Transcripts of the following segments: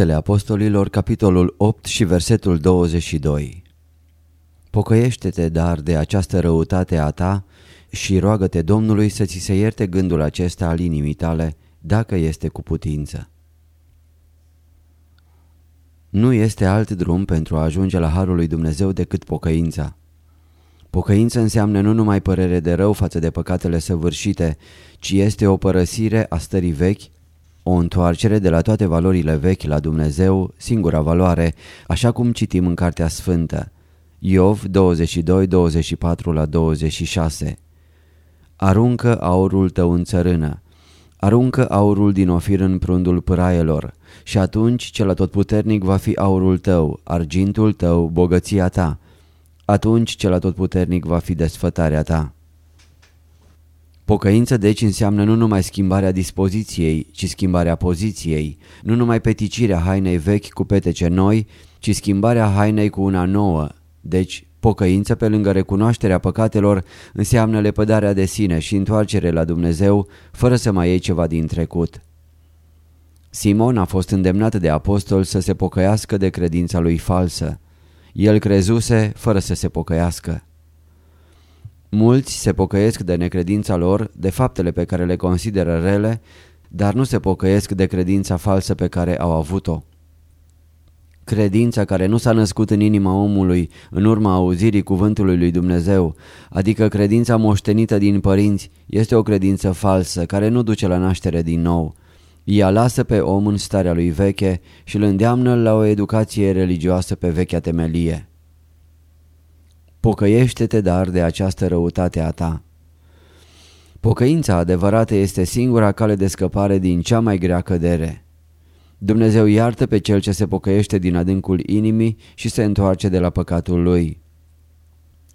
Faptele Apostolilor, capitolul 8 și versetul 22 Pocăiește-te, dar, de această răutate a ta și roagă-te Domnului să ți se ierte gândul acesta al inimii tale, dacă este cu putință. Nu este alt drum pentru a ajunge la Harul lui Dumnezeu decât pocăința. Pocăință înseamnă nu numai părere de rău față de păcatele săvârșite, ci este o părăsire a stării vechi, o întoarcere de la toate valorile vechi la Dumnezeu, singura valoare, așa cum citim în Cartea Sfântă. Iov 22, 24 la 26 Aruncă aurul tău în țărână, aruncă aurul din ofir în prundul pâraielor și atunci cel atotputernic va fi aurul tău, argintul tău, bogăția ta, atunci cel atotputernic va fi desfătarea ta. Pocăință deci înseamnă nu numai schimbarea dispoziției, ci schimbarea poziției, nu numai peticirea hainei vechi cu petece noi, ci schimbarea hainei cu una nouă, deci Pocăință pe lângă recunoașterea păcatelor înseamnă lepădarea de sine și întoarcere la Dumnezeu fără să mai iei ceva din trecut. Simon a fost îndemnat de apostol să se pocăiască de credința lui falsă. El crezuse fără să se pocăiască. Mulți se pocăiesc de necredința lor, de faptele pe care le consideră rele, dar nu se pocăiesc de credința falsă pe care au avut-o. Credința care nu s-a născut în inima omului în urma auzirii cuvântului lui Dumnezeu, adică credința moștenită din părinți, este o credință falsă care nu duce la naștere din nou. Ea lasă pe om în starea lui veche și îl îndeamnă la o educație religioasă pe vechea temelie. Pocăiește-te dar de această răutate a ta. Pocăința adevărată este singura cale de scăpare din cea mai grea cădere. Dumnezeu iartă pe cel ce se pocăiește din adâncul inimii și se întoarce de la păcatul lui.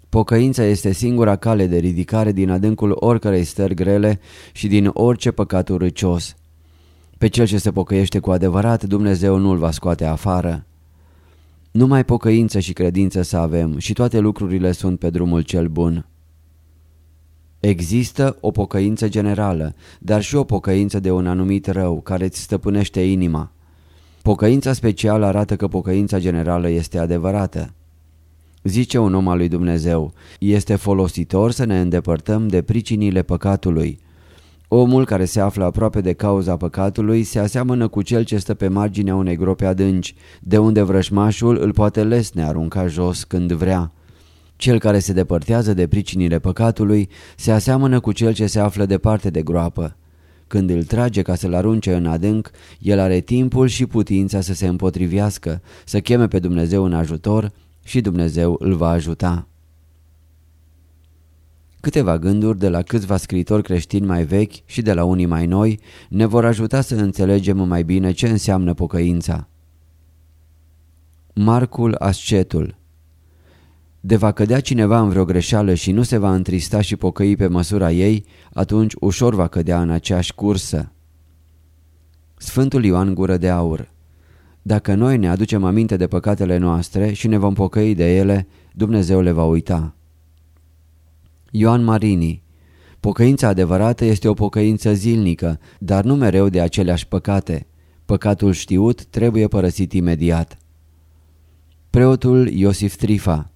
Pocăința este singura cale de ridicare din adâncul oricărei stări grele și din orice păcat urâcios. Pe cel ce se pocăiește cu adevărat, Dumnezeu nu-l va scoate afară. Numai pocăință și credință să avem și toate lucrurile sunt pe drumul cel bun. Există o pocăință generală, dar și o pocăință de un anumit rău care îți stăpânește inima. Pocăința specială arată că pocăința generală este adevărată. Zice un om al lui Dumnezeu, este folositor să ne îndepărtăm de pricinile păcatului. Omul care se află aproape de cauza păcatului se aseamănă cu cel ce stă pe marginea unei grope adânci, de unde vrășmașul îl poate lesne arunca jos când vrea. Cel care se depărtează de pricinile păcatului se aseamănă cu cel ce se află departe de groapă. Când îl trage ca să-l arunce în adânc, el are timpul și putința să se împotrivească, să cheme pe Dumnezeu în ajutor și Dumnezeu îl va ajuta. Câteva gânduri de la câțiva scritori creștini mai vechi și de la unii mai noi ne vor ajuta să înțelegem mai bine ce înseamnă pocăința. Marcul Ascetul de va cădea cineva în vreo greșeală și nu se va întrista și pocăi pe măsura ei, atunci ușor va cădea în aceeași cursă. Sfântul Ioan Gură de Aur Dacă noi ne aducem aminte de păcatele noastre și ne vom pocăi de ele, Dumnezeu le va uita. Ioan Marini Pocăința adevărată este o pocăință zilnică, dar nu mereu de aceleași păcate. Păcatul știut trebuie părăsit imediat. Preotul Iosif Trifa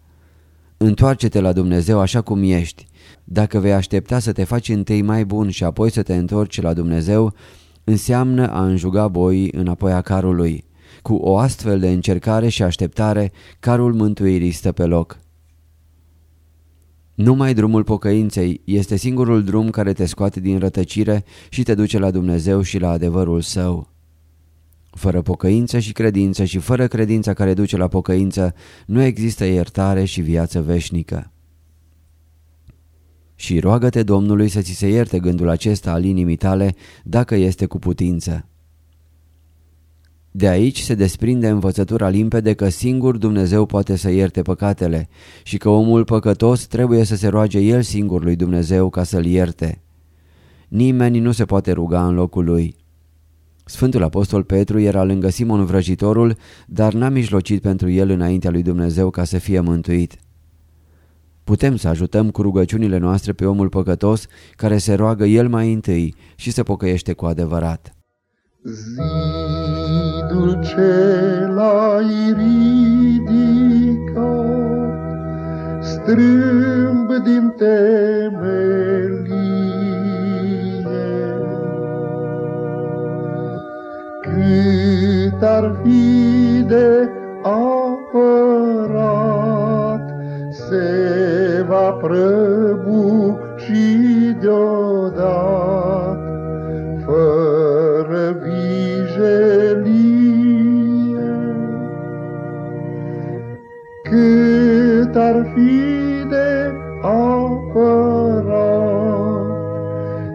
Întoarce-te la Dumnezeu așa cum ești. Dacă vei aștepta să te faci întâi mai bun și apoi să te întorci la Dumnezeu, înseamnă a înjuga boii înapoi a carului. cu o astfel de încercare și așteptare, carul mântuirii stă pe loc. Numai drumul pocăinței este singurul drum care te scoate din rătăcire și te duce la Dumnezeu și la adevărul său. Fără pocăință și credință și fără credința care duce la pocăință, nu există iertare și viață veșnică. Și roagă-te Domnului să ți se ierte gândul acesta al inimii tale, dacă este cu putință. De aici se desprinde învățătura limpede că singur Dumnezeu poate să ierte păcatele și că omul păcătos trebuie să se roage el singur lui Dumnezeu ca să-l ierte. Nimeni nu se poate ruga în locul lui. Sfântul Apostol Petru era lângă Simon vrăjitorul, dar n-a mijlocit pentru el înaintea lui Dumnezeu ca să fie mântuit. Putem să ajutăm cu rugăciunile noastre pe omul păcătos care se roagă el mai întâi și se pocăiește cu adevărat. Zidul ce l-ai ridicat, strâmb din temelie. Cât ar fi de apărat, se va prăbuși Cât ar fi de apărat,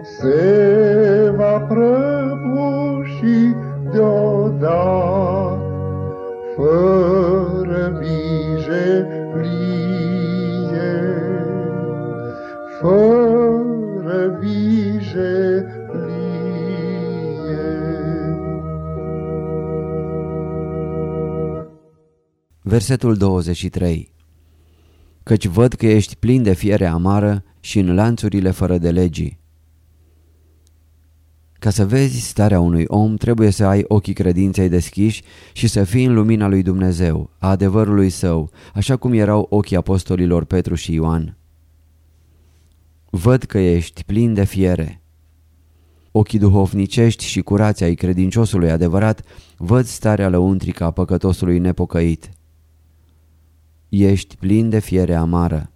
se va prăbuși deodată, fără vijelie, fără vijelie. Versetul 23 Căci văd că ești plin de fiere amară și în lanțurile fără de legii. Ca să vezi starea unui om, trebuie să ai ochii credinței deschiși și să fii în lumina lui Dumnezeu, a adevărului său, așa cum erau ochii apostolilor Petru și Ioan. Văd că ești plin de fiere. Ochii duhovnicești și curați ai credinciosului adevărat văd starea lăuntrică a păcătosului nepocăit. Ești plin de fiere amară.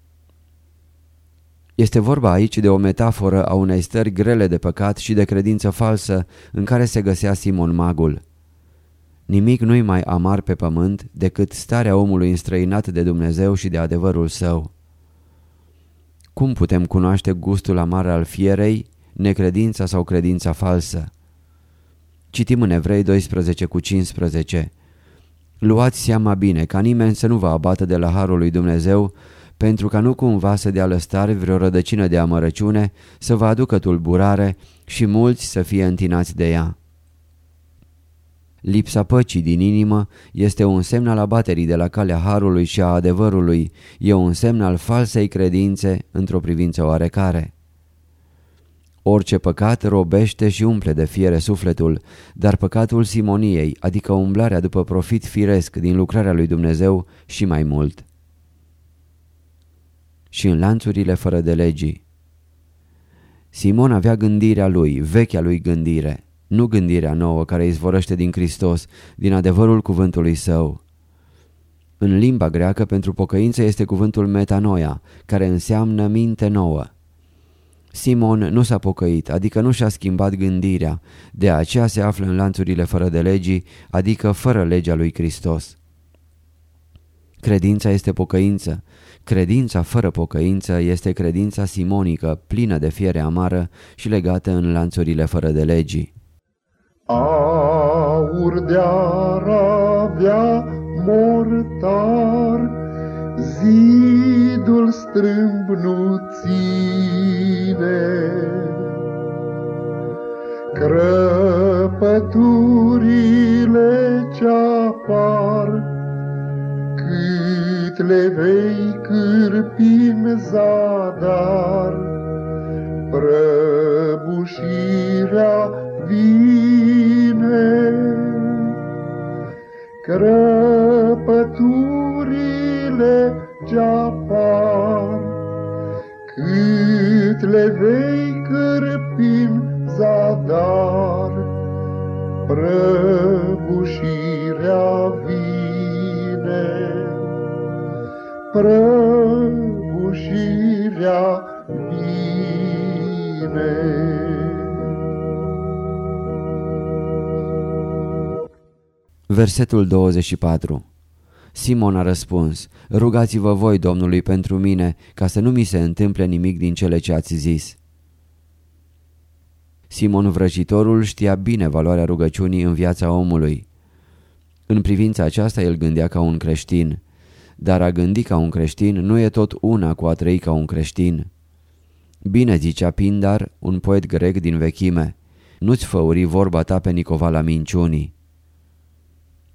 Este vorba aici de o metaforă a unei stări grele de păcat și de credință falsă în care se găsea Simon Magul. Nimic nu-i mai amar pe pământ decât starea omului înstrăinat de Dumnezeu și de adevărul său. Cum putem cunoaște gustul amar al fierei, necredința sau credința falsă? Citim în Evrei 12 cu 15. Luați seama bine ca nimeni să nu vă abată de la harul lui Dumnezeu, pentru ca nu cumva să dea lăstare vreo rădăcină de amărăciune, să vă aducă tulburare și mulți să fie întinați de ea. Lipsa păcii din inimă este un semn al abaterii de la calea harului și a adevărului, e un semn al falsei credințe într-o privință oarecare. Orice păcat robește și umple de fiere sufletul, dar păcatul simoniei, adică umblarea după profit firesc din lucrarea lui Dumnezeu și mai mult. Și în lanțurile fără de legii. Simon avea gândirea lui, vechea lui gândire, nu gândirea nouă care izvorăște din Hristos, din adevărul cuvântului său. În limba greacă pentru pocăință este cuvântul metanoia, care înseamnă minte nouă. Simon nu s-a pocăit, adică nu și-a schimbat gândirea, de aceea se află în lanțurile fără de legii, adică fără legea lui Hristos. Credința este pocăință. Credința fără pocăință este credința simonică, plină de fiere amară și legată în lanțurile fără de legii. Aur de-ar avea mortar, zidul strâmb nu ține. Crăpăturile ce-apar, cât le vei cârpi în zadar, prăbușirea vine. Crăpăturile ce-apar, cât le vei cârpi în zadar, prăbușirea prăbușirea vine, prăbușirea vine. Versetul 24 Simon a răspuns, rugați-vă voi Domnului pentru mine, ca să nu mi se întâmple nimic din cele ce ați zis. Simon vrăjitorul știa bine valoarea rugăciunii în viața omului. În privința aceasta el gândea ca un creștin, dar a gândi ca un creștin nu e tot una cu a trăi ca un creștin. Bine zicea Pindar, un poet grec din vechime, nu-ți făuri vorba ta pe Nicovala minciunii.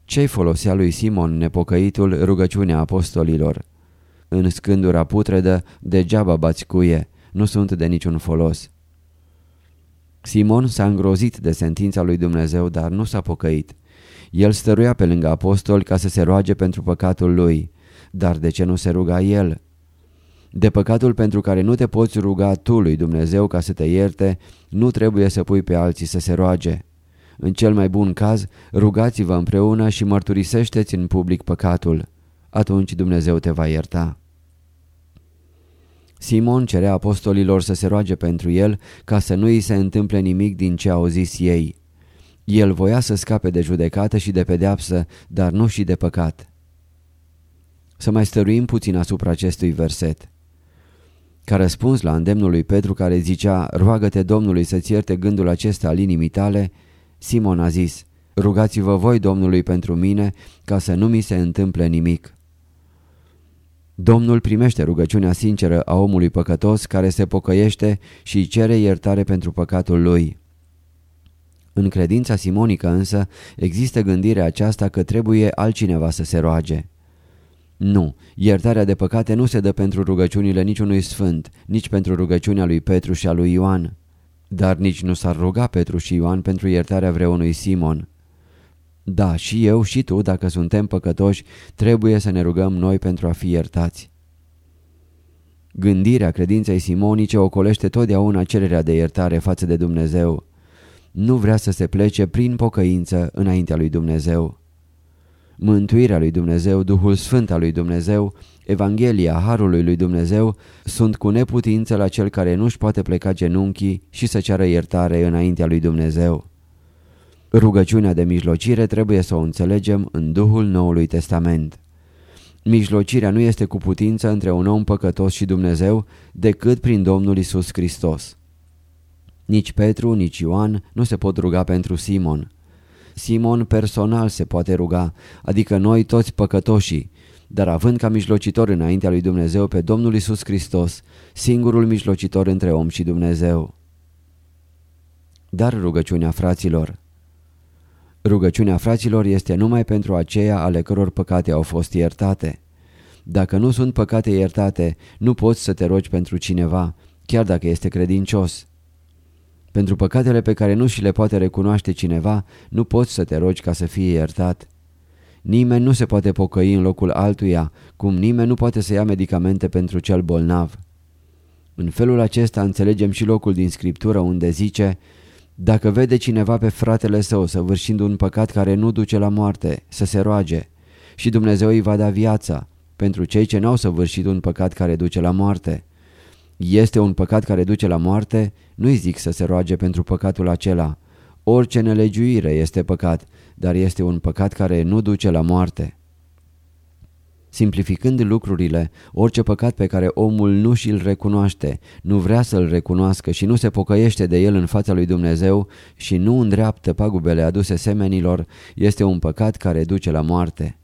Ce-i folosea lui Simon nepocăitul rugăciunea apostolilor? În scândura putredă degeaba bați cuie, nu sunt de niciun folos. Simon s-a îngrozit de sentința lui Dumnezeu, dar nu s-a pocăit. El stăruia pe lângă apostol ca să se roage pentru păcatul lui. Dar de ce nu se ruga el? De păcatul pentru care nu te poți ruga tu lui Dumnezeu ca să te ierte, nu trebuie să pui pe alții să se roage. În cel mai bun caz, rugați-vă împreună și mărturisește-ți în public păcatul. Atunci Dumnezeu te va ierta. Simon cerea apostolilor să se roage pentru el ca să nu îi se întâmple nimic din ce au zis ei. El voia să scape de judecată și de pedeapsă, dar nu și de păcat. Să mai stăruim puțin asupra acestui verset. Ca răspuns la îndemnul lui Petru care zicea, roagă-te Domnului să-ți ierte gândul acesta al inimii tale, Simon a zis, rugați-vă voi Domnului pentru mine ca să nu mi se întâmple nimic. Domnul primește rugăciunea sinceră a omului păcătos care se pocăiește și cere iertare pentru păcatul lui. În credința simonică însă există gândirea aceasta că trebuie altcineva să se roage. Nu, iertarea de păcate nu se dă pentru rugăciunile niciunui sfânt, nici pentru rugăciunea lui Petru și a lui Ioan. Dar nici nu s-ar ruga Petru și Ioan pentru iertarea vreunui Simon. Da, și eu și tu, dacă suntem păcătoși, trebuie să ne rugăm noi pentru a fi iertați. Gândirea credinței simonice ocolește totdeauna cererea de iertare față de Dumnezeu. Nu vrea să se plece prin pocăință înaintea lui Dumnezeu. Mântuirea lui Dumnezeu, Duhul Sfânt al lui Dumnezeu, Evanghelia Harului lui Dumnezeu sunt cu neputință la cel care nu-și poate pleca genunchii și să ceară iertare înaintea lui Dumnezeu. Rugăciunea de mijlocire trebuie să o înțelegem în Duhul Noului Testament. Mijlocirea nu este cu putință între un om păcătos și Dumnezeu decât prin Domnul Isus Hristos. Nici Petru, nici Ioan nu se pot ruga pentru Simon. Simon personal se poate ruga, adică noi toți păcătoșii, dar având ca mijlocitor înaintea lui Dumnezeu pe Domnul Isus Hristos, singurul mijlocitor între om și Dumnezeu. Dar rugăciunea fraților Rugăciunea fraților este numai pentru aceia ale căror păcate au fost iertate. Dacă nu sunt păcate iertate, nu poți să te rogi pentru cineva, chiar dacă este credincios. Pentru păcatele pe care nu și le poate recunoaște cineva, nu poți să te rogi ca să fie iertat. Nimeni nu se poate pocăi în locul altuia, cum nimeni nu poate să ia medicamente pentru cel bolnav. În felul acesta înțelegem și locul din Scriptură unde zice dacă vede cineva pe fratele său săvârșind un păcat care nu duce la moarte, să se roage și Dumnezeu îi va da viața pentru cei ce n-au săvârșit un păcat care duce la moarte. Este un păcat care duce la moarte, nu-i zic să se roage pentru păcatul acela. Orice nelegiuire este păcat, dar este un păcat care nu duce la moarte. Simplificând lucrurile, orice păcat pe care omul nu și-l recunoaște, nu vrea să-l recunoască și nu se pocăiește de el în fața lui Dumnezeu și nu îndreaptă pagubele aduse semenilor, este un păcat care duce la moarte.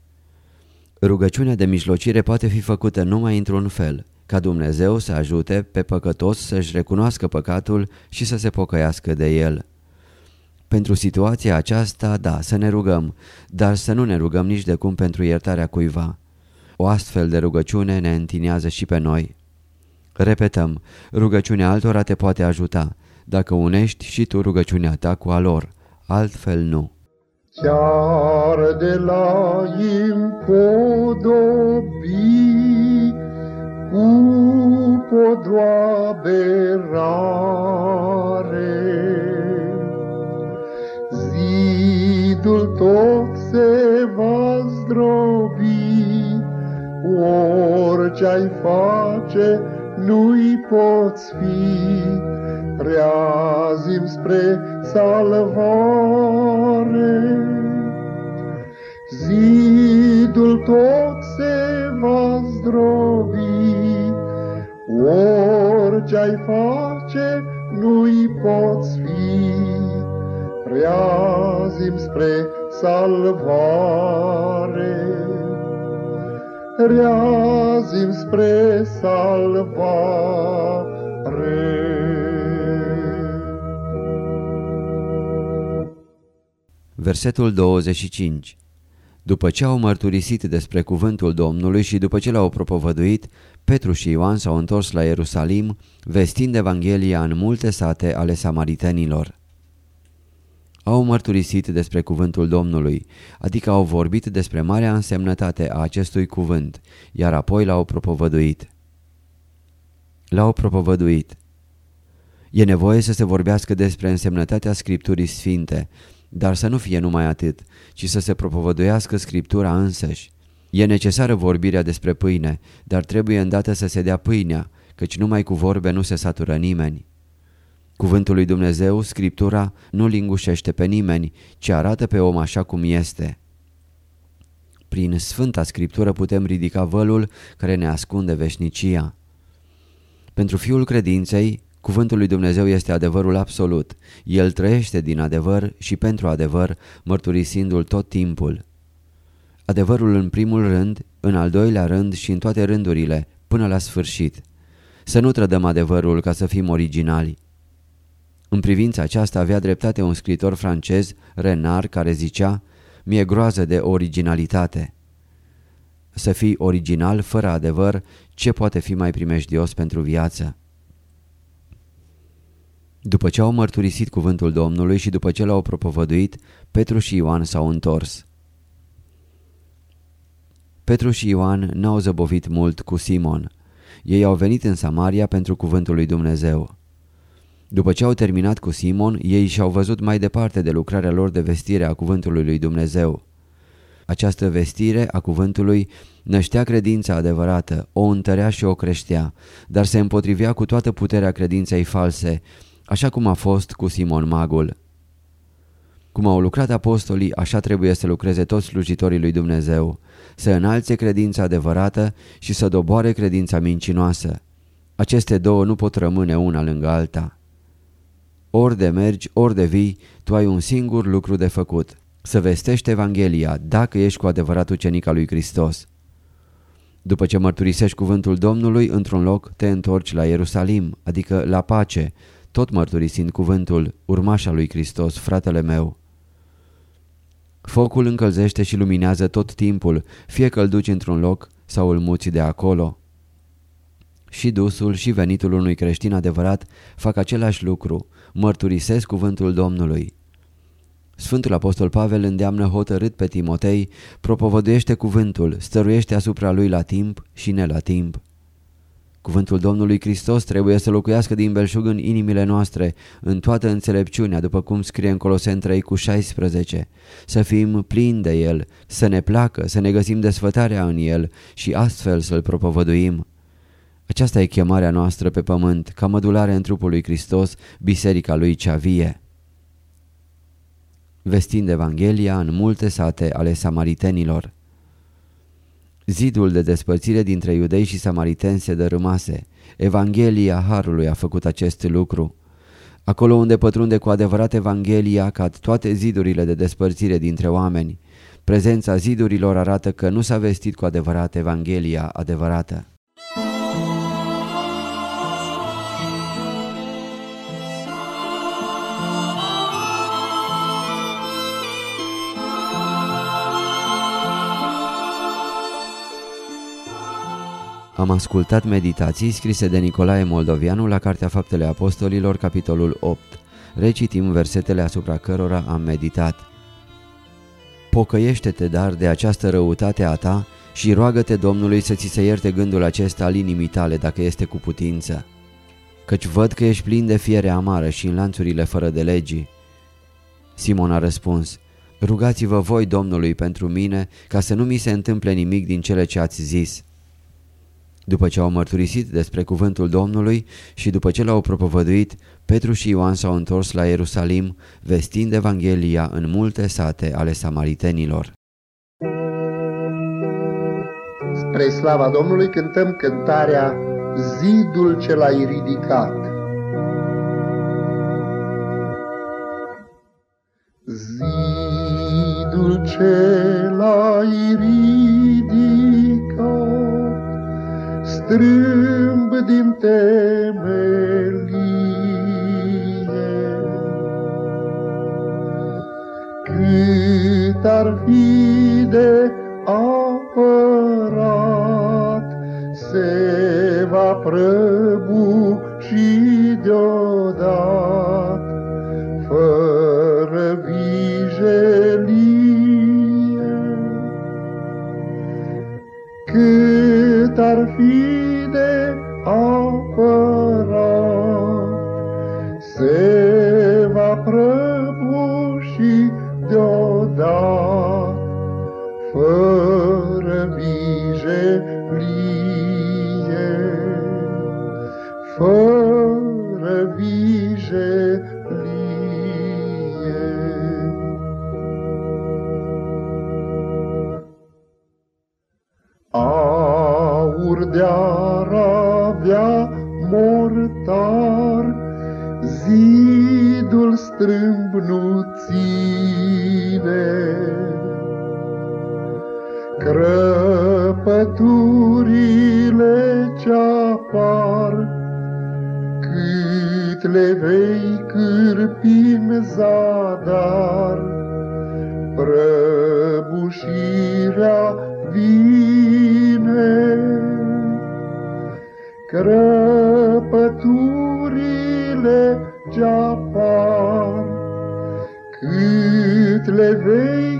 Rugăciunea de mijlocire poate fi făcută numai într-un fel, ca Dumnezeu să ajute pe păcătos să-și recunoască păcatul și să se pocăiască de el. Pentru situația aceasta, da, să ne rugăm, dar să nu ne rugăm nici de cum pentru iertarea cuiva. O astfel de rugăciune ne întinează și pe noi. Repetăm, rugăciunea altora te poate ajuta, dacă unești și tu rugăciunea ta cu a lor, altfel nu. Chiar de la impodobi cu podroabe rare, zidul tot se va zdrobi, orice-ai face, nu-i poți fi, reazim spre salvare. Zidul tot se va zdrobi, orice-ai face, nu-i poți fi, reazim spre salvare. Reazim spre salvare. Versetul 25 După ce au mărturisit despre cuvântul Domnului și după ce l-au propovăduit, Petru și Ioan s-au întors la Ierusalim, vestind Evanghelia în multe sate ale samaritenilor. Au mărturisit despre cuvântul Domnului, adică au vorbit despre marea însemnătate a acestui cuvânt, iar apoi l-au propovăduit. L-au propovăduit. E nevoie să se vorbească despre însemnătatea Scripturii Sfinte, dar să nu fie numai atât, ci să se propovăduiască Scriptura însăși. E necesară vorbirea despre pâine, dar trebuie îndată să se dea pâinea, căci numai cu vorbe nu se satură nimeni. Cuvântul lui Dumnezeu, Scriptura, nu lingușește pe nimeni, ci arată pe om așa cum este. Prin Sfânta Scriptură putem ridica vălul care ne ascunde veșnicia. Pentru fiul credinței, Cuvântul lui Dumnezeu este adevărul absolut. El trăiește din adevăr și pentru adevăr, mărturisindu-l tot timpul. Adevărul în primul rând, în al doilea rând și în toate rândurile, până la sfârșit. Să nu trădăm adevărul ca să fim originali. În privința aceasta avea dreptate un scritor francez, Renard, care zicea Mie groază de originalitate. Să fii original fără adevăr, ce poate fi mai primejdios pentru viață? După ce au mărturisit cuvântul Domnului și după ce l-au propovăduit, Petru și Ioan s-au întors. Petru și Ioan n-au zăbovit mult cu Simon. Ei au venit în Samaria pentru cuvântul lui Dumnezeu. După ce au terminat cu Simon, ei și-au văzut mai departe de lucrarea lor de vestire a cuvântului lui Dumnezeu. Această vestire a cuvântului năștea credința adevărată, o întărea și o creștea, dar se împotrivea cu toată puterea credinței false, așa cum a fost cu Simon Magul. Cum au lucrat apostolii, așa trebuie să lucreze toți slujitorii lui Dumnezeu, să înalțe credința adevărată și să doboare credința mincinoasă. Aceste două nu pot rămâne una lângă alta. Ori de mergi, ori de vii, tu ai un singur lucru de făcut, să vestești Evanghelia, dacă ești cu adevărat ucenic al lui Hristos. După ce mărturisești cuvântul Domnului, într-un loc te întorci la Ierusalim, adică la pace, tot mărturisind cuvântul, urmașa lui Hristos, fratele meu. Focul încălzește și luminează tot timpul, fie că îl duci într-un loc sau îl muți de acolo. Și dusul și venitul unui creștin adevărat fac același lucru, mărturisesc cuvântul Domnului. Sfântul Apostol Pavel îndeamnă hotărât pe Timotei, propovăduiește cuvântul, stăruiește asupra lui la timp și ne la timp. Cuvântul Domnului Hristos trebuie să locuiască din belșug în inimile noastre, în toată înțelepciunea, după cum scrie în Coloseni 3 cu 16. Să fim plini de El, să ne placă, să ne găsim desfătarea în El și astfel să-L propovăduim. Aceasta e chemarea noastră pe pământ, ca mădulare în trupul lui Hristos, biserica lui cea vie. Vestind Evanghelia în multe sate ale samaritenilor. Zidul de despărțire dintre iudei și samariteni se dărâmase. Evanghelia Harului a făcut acest lucru. Acolo unde pătrunde cu adevărat Evanghelia cad toate zidurile de despărțire dintre oameni. Prezența zidurilor arată că nu s-a vestit cu adevărat Evanghelia adevărată. Am ascultat meditații scrise de Nicolae Moldovianu la Cartea Faptele Apostolilor, capitolul 8. Recitim versetele asupra cărora am meditat. Pocăiește-te dar de această răutate a ta și roagă-te Domnului să ți se ierte gândul acesta al inimii tale dacă este cu putință. Căci văd că ești plin de fiere amară și în lanțurile fără de legii. Simon a răspuns, Rugați-vă voi Domnului pentru mine ca să nu mi se întâmple nimic din cele ce ați zis. După ce au mărturisit despre cuvântul Domnului și după ce l-au propovăduit, Petru și Ioan s-au întors la Ierusalim, vestind Evanghelia în multe sate ale samaritenilor. Spre slava Domnului cântăm cântarea Zidul ce l-ai ridicat. Zidul ce l-ai ridicat, strâmb din temelie. Cât ar fi de apărat, Crăpăturile ce-apar, cât le vei cârpi în zadar, prăbușirea vine. Crăpăturile ce-apar, cât le vei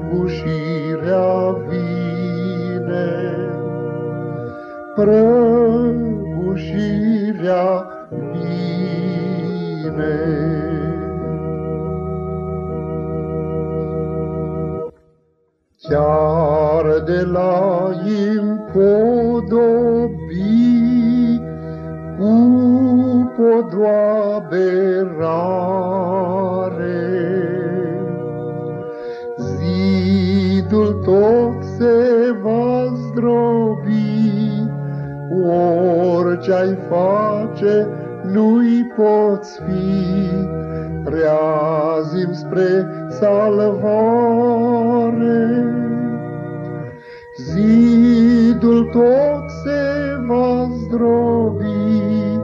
prăbușirea vine, prăbușirea vine. Chiar de la impodobi cu podoabe rare, tot se va zdrobi, orice-ai face, nu-i poți fi, reazim spre salvare. Zidul tot se va zdrobi,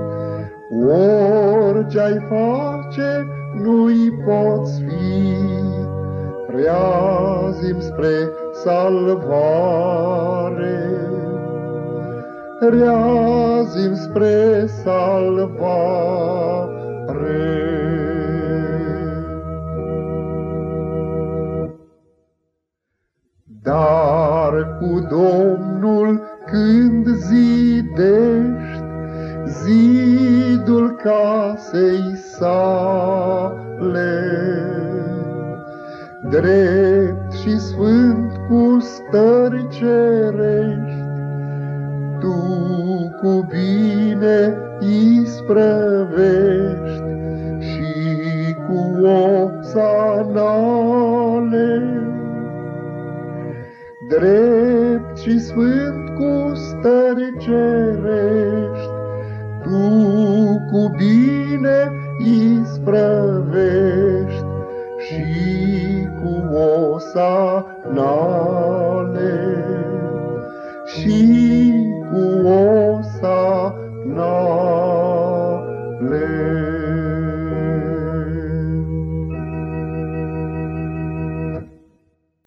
orice-ai face, nu-i poți fi, reazim spre salvare. Reazim spre salvare. Dar cu Domnul când zidești zidul casei sale, drept și sfânt cu stări cerești, tu cu bine isprăvești și cu opsanale. Drept și sfânt cu stări cerești, tu cu bine isprăvești cu osanale.